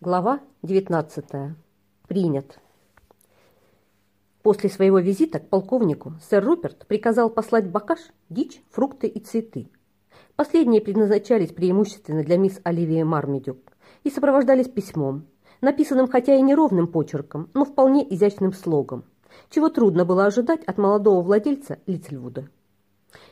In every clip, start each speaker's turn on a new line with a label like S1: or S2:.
S1: Глава 19. Принят. После своего визита к полковнику сэр Руперт приказал послать в Бакаш дичь, фрукты и цветы. Последние предназначались преимущественно для мисс Оливии Мармедюк и сопровождались письмом, написанным хотя и неровным почерком, но вполне изящным слогом, чего трудно было ожидать от молодого владельца Литцельвуда.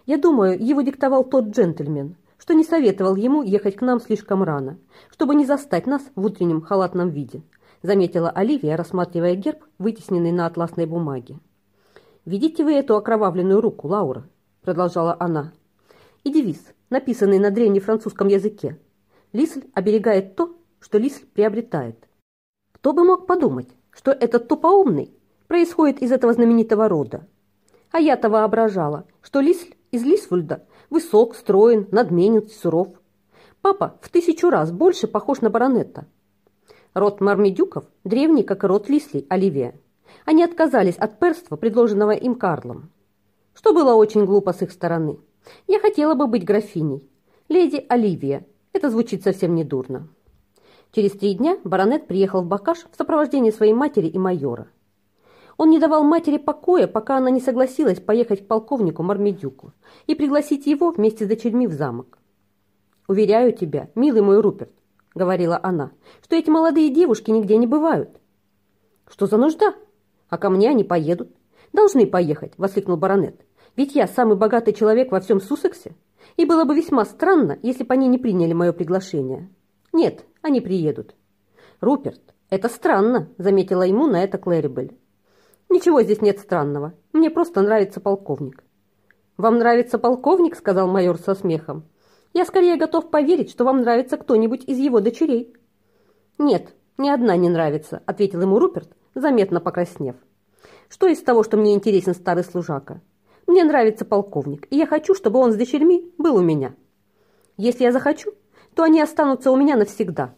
S1: Я думаю, его диктовал тот джентльмен, что не советовал ему ехать к нам слишком рано, чтобы не застать нас в утреннем халатном виде, заметила Оливия, рассматривая герб, вытесненный на атласной бумаге. «Видите вы эту окровавленную руку, Лаура?» – продолжала она. «И девиз, написанный на древнефранцузском языке. Лисль оберегает то, что Лисль приобретает. Кто бы мог подумать, что этот тупоумный происходит из этого знаменитого рода? А я-то воображала, что Лисль из Лисфульда Высок, строен, надменен, суров. Папа в тысячу раз больше похож на баронета. Род Мармедюков древний, как и род Лисли, Оливия. Они отказались от перства, предложенного им Карлом. Что было очень глупо с их стороны. Я хотела бы быть графиней. Леди Оливия. Это звучит совсем недурно. Через три дня баронет приехал в Бакаш в сопровождении своей матери и майора. Он не давал матери покоя, пока она не согласилась поехать к полковнику Мармедюку и пригласить его вместе с дочерьми в замок. «Уверяю тебя, милый мой Руперт», — говорила она, «что эти молодые девушки нигде не бывают». «Что за нужда? А ко мне они поедут». «Должны поехать», — воскликнул баронет. «Ведь я самый богатый человек во всем Суссексе, и было бы весьма странно, если бы они не приняли мое приглашение». «Нет, они приедут». «Руперт, это странно», — заметила ему на это Клэрибель. «Ничего здесь нет странного. Мне просто нравится полковник». «Вам нравится полковник?» – сказал майор со смехом. «Я скорее готов поверить, что вам нравится кто-нибудь из его дочерей». «Нет, ни одна не нравится», – ответил ему Руперт, заметно покраснев. «Что из того, что мне интересен старый служака? Мне нравится полковник, и я хочу, чтобы он с дочерьми был у меня. Если я захочу, то они останутся у меня навсегда».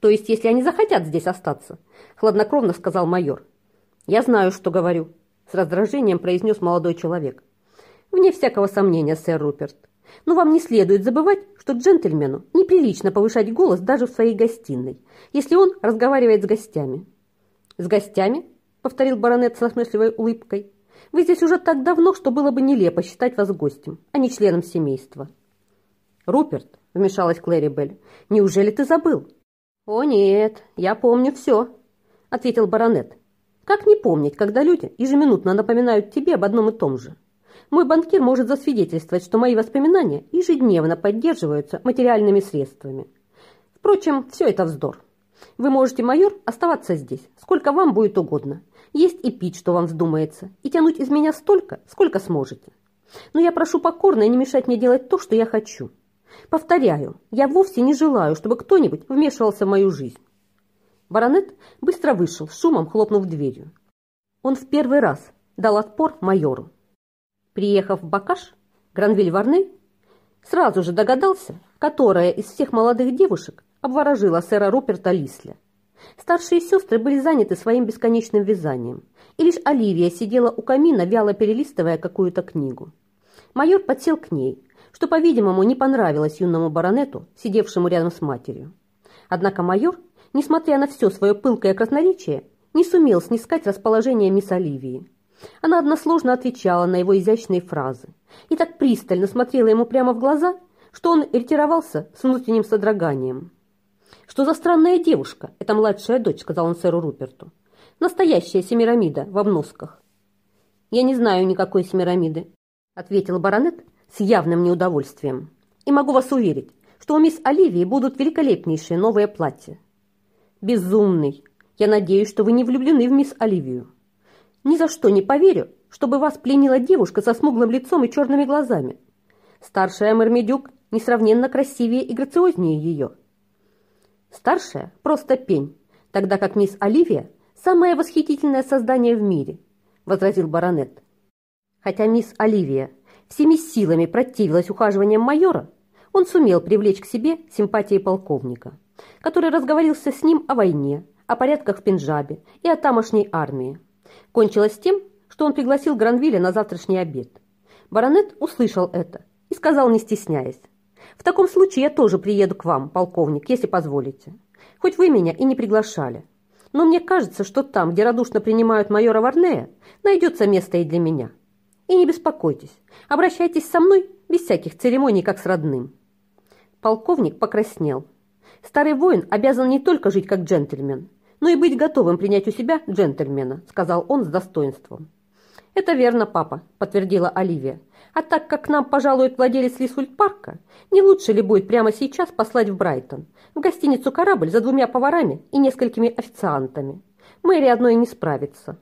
S1: «То есть, если они захотят здесь остаться», – хладнокровно сказал майор. «Я знаю, что говорю», – с раздражением произнес молодой человек. «Вне всякого сомнения, сэр Руперт. Но вам не следует забывать, что джентльмену неприлично повышать голос даже в своей гостиной, если он разговаривает с гостями». «С гостями?» – повторил баронет с насмешливой улыбкой. «Вы здесь уже так давно, что было бы нелепо считать вас гостем, а не членом семейства». «Руперт», – вмешалась Клэри Белль, – «неужели ты забыл?» «О нет, я помню все», – ответил баронет как не помнить, когда люди ежеминутно напоминают тебе об одном и том же? Мой банкир может засвидетельствовать, что мои воспоминания ежедневно поддерживаются материальными средствами. Впрочем, все это вздор. Вы можете, майор, оставаться здесь, сколько вам будет угодно, есть и пить, что вам вздумается, и тянуть из меня столько, сколько сможете. Но я прошу покорно не мешать мне делать то, что я хочу. Повторяю, я вовсе не желаю, чтобы кто-нибудь вмешивался в мою жизнь. Баронет быстро вышел, шумом хлопнув дверью. Он в первый раз дал отпор майору. Приехав в Бакаш, Гранвиль Варнель сразу же догадался, которая из всех молодых девушек обворожила сэра Руперта Лисля. Старшие сестры были заняты своим бесконечным вязанием, и лишь Оливия сидела у камина, вяло перелистывая какую-то книгу. Майор подсел к ней, что, по-видимому, не понравилось юному баронету, сидевшему рядом с матерью. Однако майор несмотря на все свое пылкое красноречие, не сумел снискать расположение мисс Оливии. Она односложно отвечала на его изящные фразы и так пристально смотрела ему прямо в глаза, что он ретировался с внутренним содроганием. «Что за странная девушка, эта младшая дочь», — сказал он сэру Руперту. «Настоящая Семирамида в обносках». «Я не знаю никакой Семирамиды», — ответил баронет с явным неудовольствием. «И могу вас уверить, что у мисс Оливии будут великолепнейшие новые платья. «Безумный! Я надеюсь, что вы не влюблены в мисс Оливию. Ни за что не поверю, чтобы вас пленила девушка со смуглым лицом и черными глазами. Старшая Мармедюк несравненно красивее и грациознее ее. Старшая – просто пень, тогда как мисс Оливия – самое восхитительное создание в мире», – возразил баронет. Хотя мисс Оливия всеми силами противилась ухаживаниям майора, он сумел привлечь к себе симпатии полковника который разговорился с ним о войне, о порядках в Пенджабе и о тамошней армии. Кончилось тем, что он пригласил Гранвилля на завтрашний обед. Баронет услышал это и сказал, не стесняясь, В таком случае я тоже приеду к вам, полковник, если позволите. Хоть вы меня и не приглашали. Но мне кажется, что там, где радушно принимают майора Варнея, найдется место и для меня. И не беспокойтесь, обращайтесь со мной без всяких церемоний, как с родным». Полковник покраснел. Старый воин обязан не только жить как джентльмен, но и быть готовым принять у себя джентльмена, сказал он с достоинством. «Это верно, папа», – подтвердила Оливия. «А так как к нам пожалует владелец Лисфульд-парка, не лучше ли будет прямо сейчас послать в Брайтон, в гостиницу «Корабль» за двумя поварами и несколькими официантами? Мэри одной не справится».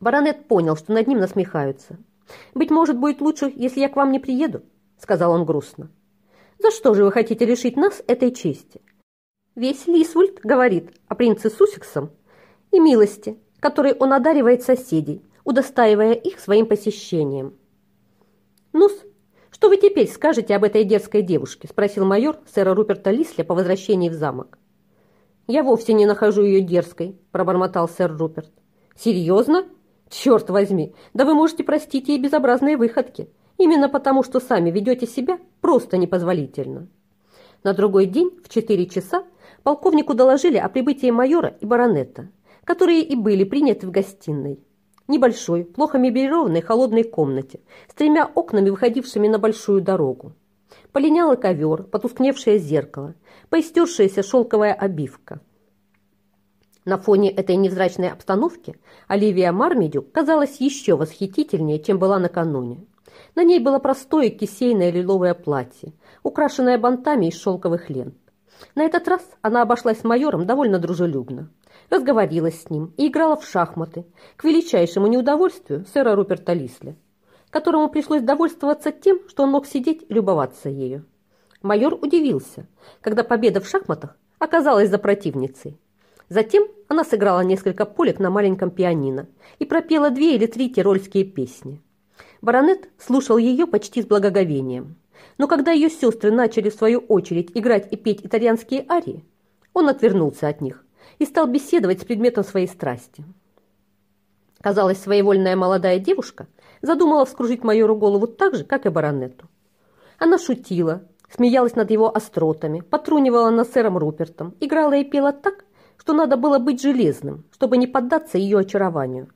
S1: Баронет понял, что над ним насмехаются. «Быть может, будет лучше, если я к вам не приеду», – сказал он грустно. «За что же вы хотите лишить нас этой чести? Весь Лисвульд говорит о принце Сусексом и милости, которой он одаривает соседей, удостаивая их своим посещением. «Ну-с, что вы теперь скажете об этой дерзкой девушке?» – спросил майор сэра Руперта Лисля по возвращении в замок. «Я вовсе не нахожу ее дерзкой», – пробормотал сэр Руперт. «Серьезно? Черт возьми, да вы можете простить ей безобразные выходки, именно потому, что сами ведете себя просто непозволительно». На другой день в четыре часа полковнику доложили о прибытии майора и баронета, которые и были приняты в гостиной. Небольшой, плохо мебелированной холодной комнате с тремя окнами, выходившими на большую дорогу. Полинялый ковер, потускневшее зеркало, поистершаяся шелковая обивка. На фоне этой невзрачной обстановки Оливия Мармедю казалась еще восхитительнее, чем была накануне. На ней было простое кисейное лиловое платье, украшенное бантами из шелковых лент. На этот раз она обошлась с майором довольно дружелюбно. Разговорилась с ним и играла в шахматы, к величайшему неудовольствию сэра Руперта Лисля, которому пришлось довольствоваться тем, что он мог сидеть и любоваться ею. Майор удивился, когда победа в шахматах оказалась за противницей. Затем она сыграла несколько полек на маленьком пианино и пропела две или три тирольские песни. Баронет слушал ее почти с благоговением. Но когда ее сестры начали в свою очередь играть и петь итальянские арии, он отвернулся от них и стал беседовать с предметом своей страсти. Казалось, своевольная молодая девушка задумала вскружить майору голову так же, как и баронету. Она шутила, смеялась над его остротами, потрунивала над сэром Рупертом, играла и пела так, что надо было быть железным, чтобы не поддаться ее очарованию.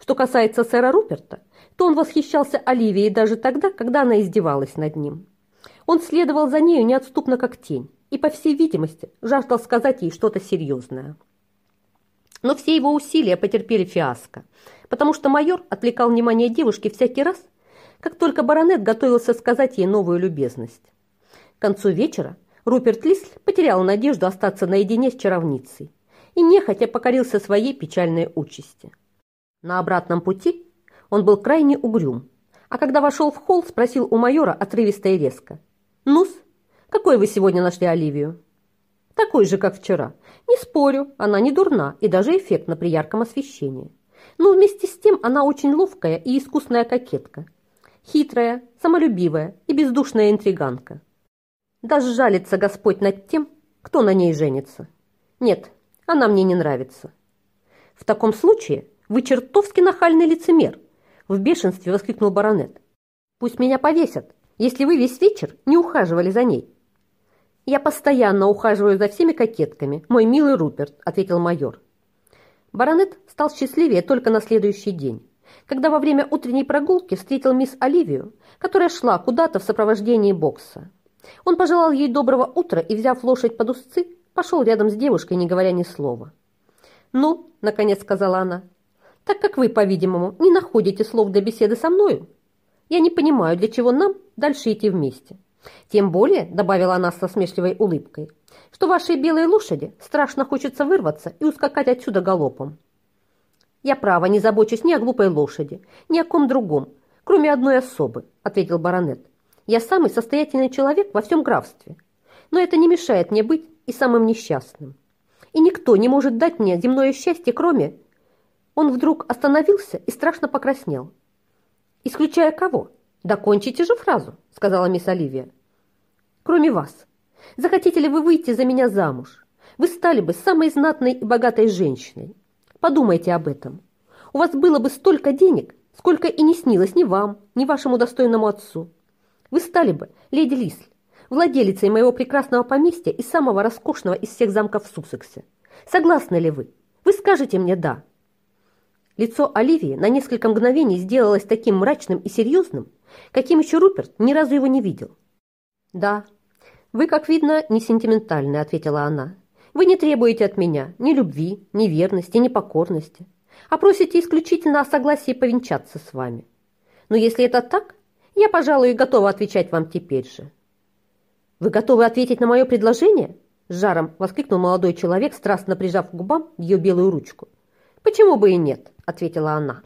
S1: Что касается сэра Руперта, то он восхищался Оливией даже тогда, когда она издевалась над ним. Он следовал за нею неотступно как тень и, по всей видимости, жаждал сказать ей что-то серьезное. Но все его усилия потерпели фиаско, потому что майор отвлекал внимание девушки всякий раз, как только баронет готовился сказать ей новую любезность. К концу вечера Руперт Лисль потерял надежду остаться наедине с чаровницей и нехотя покорился своей печальной участи. На обратном пути он был крайне угрюм, а когда вошел в холл, спросил у майора отрывисто и резко – «Ну-с, какой вы сегодня нашли Оливию?» «Такой же, как вчера. Не спорю, она не дурна и даже эффектна при ярком освещении. Но вместе с тем она очень ловкая и искусная кокетка. Хитрая, самолюбивая и бездушная интриганка. Даже жалится Господь над тем, кто на ней женится. Нет, она мне не нравится. В таком случае вы чертовски нахальный лицемер, в бешенстве воскликнул баронет. Пусть меня повесят, если вы весь вечер не ухаживали за ней?» «Я постоянно ухаживаю за всеми кокетками, мой милый Руперт», – ответил майор. Баронет стал счастливее только на следующий день, когда во время утренней прогулки встретил мисс Оливию, которая шла куда-то в сопровождении бокса. Он пожелал ей доброго утра и, взяв лошадь под узцы, пошел рядом с девушкой, не говоря ни слова. «Ну», – наконец сказала она, – «так как вы, по-видимому, не находите слов для беседы со мною, я не понимаю, для чего нам дальше идти вместе. Тем более, добавила она со смешливой улыбкой, что вашей белой лошади страшно хочется вырваться и ускакать отсюда галопом. Я право не забочусь ни о глупой лошади, ни о ком другом, кроме одной особы, ответил баронет. Я самый состоятельный человек во всем графстве, но это не мешает мне быть и самым несчастным. И никто не может дать мне земное счастье, кроме... Он вдруг остановился и страшно покраснел. «Исключая кого? Докончите же фразу», — сказала мисс Оливия. «Кроме вас. Захотите ли вы выйти за меня замуж? Вы стали бы самой знатной и богатой женщиной. Подумайте об этом. У вас было бы столько денег, сколько и не снилось ни вам, ни вашему достойному отцу. вы стали бы, леди Лисль, владелицей моего прекрасного поместья и самого роскошного из всех замков в Суссексе. Согласны ли вы? Вы скажете мне «да». Лицо Оливии на несколько мгновений сделалось таким мрачным и серьезным, каким еще Руперт ни разу его не видел. «Да, вы, как видно, не сентиментальны», — ответила она. «Вы не требуете от меня ни любви, ни верности, ни покорности, а просите исключительно о согласии повенчаться с вами. Но если это так, я, пожалуй, готова отвечать вам теперь же». «Вы готовы ответить на мое предложение?» Жаром воскликнул молодой человек, страстно прижав к губам ее белую ручку. «Почему бы и нет?» – ответила она.